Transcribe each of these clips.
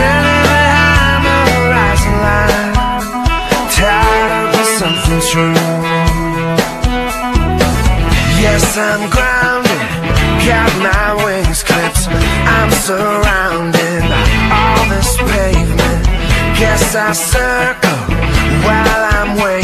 stranded behind the horizon line. Tired of the something true Yes, I'm grounded. Got my wings clipped. I'm surrounded by all this pavement. Guess I circle while I'm waiting.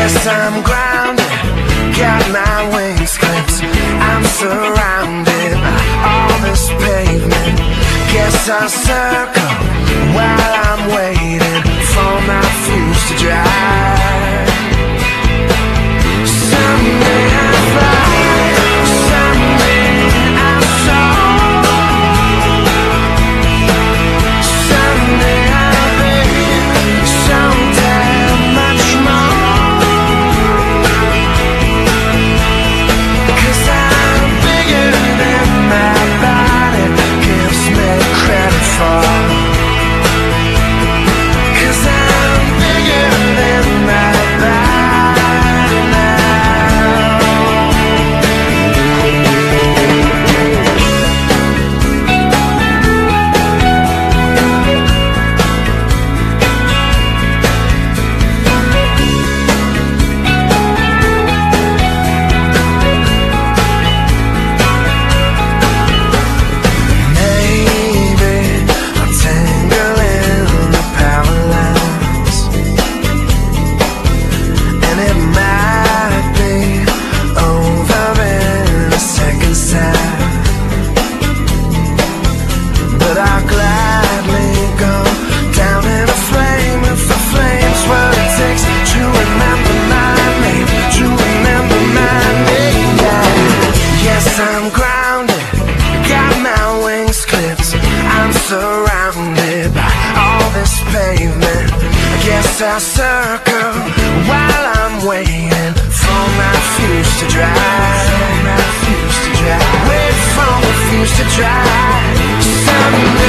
Yes, I'm grounded, got my wings clipped. I'm surrounded by all this pavement. Guess I circle this pavement. I guess I'll circle while I'm waiting for my fuse to dry. For My fuse to dry. Wait for the fuse to dry. Someday